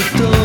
victoria.